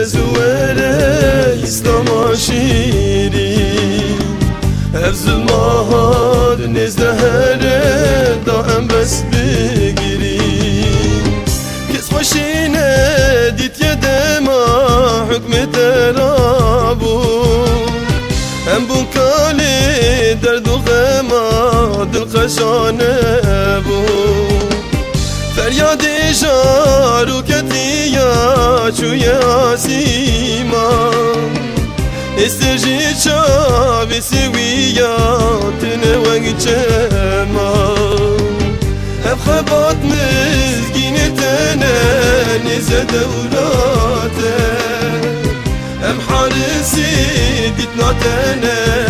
زوره اسلام شیری Evzul mahad nezde here daem bes begirin Kes hoşine dit yedema hükmet erabu Hem bu kale derdu gema dil kaşane bu Feryad-ı jaru ketiya çuye açuja zima Este życia wysyłija Tyle łęczema Hep khabat mizgini tene Nize devlate. Hep harisi ditna tene.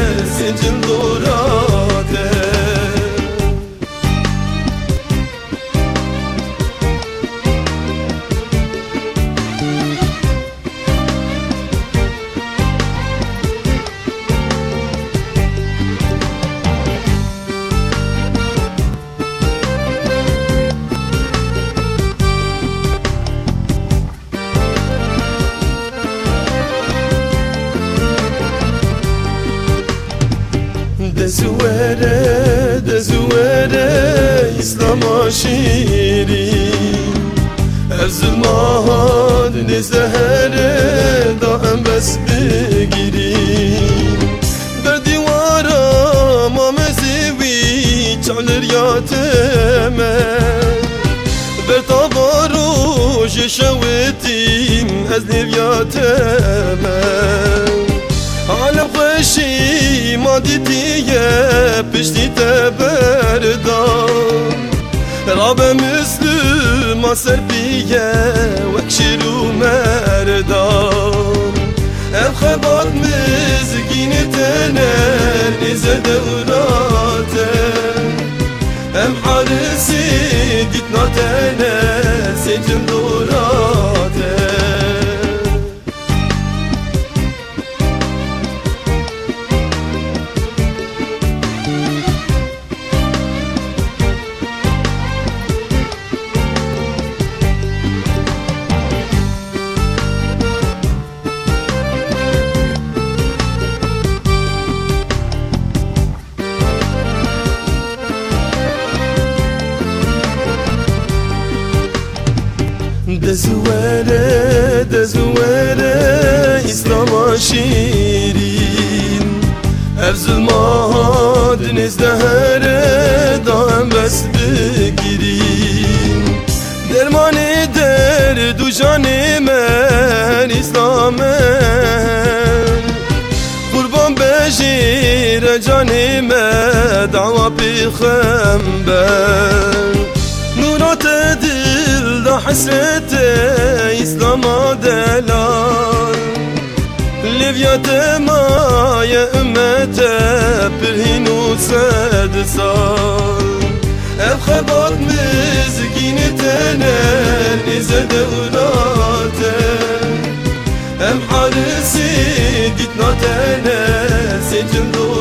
اسلام آشیری از ماهان نزهر دائم بس بگیری. در دیوارا ما مزیوی چالر یاتمه بر تابارو جشوتیم از نیویاتمه Alem خوشی ما دیدیه پشتی تبردان راب مسلم سر بیه وکشیر و مردان ام خبات مزگین تنر نیزه دوراته ام حارسی دیتنا تنر Dezvere, dezvere İslam şirin Evzül mahad nizdehere Daem bes begirin. Dermanı der dujanı men İslam'e Kurban bejire canime Dava bi xember hasrete İslam'a delal. Livya temaye ümmete bir hinu sed sal Ev xebat mizgini tenen ize devlate Ev harisi ditna tenen secin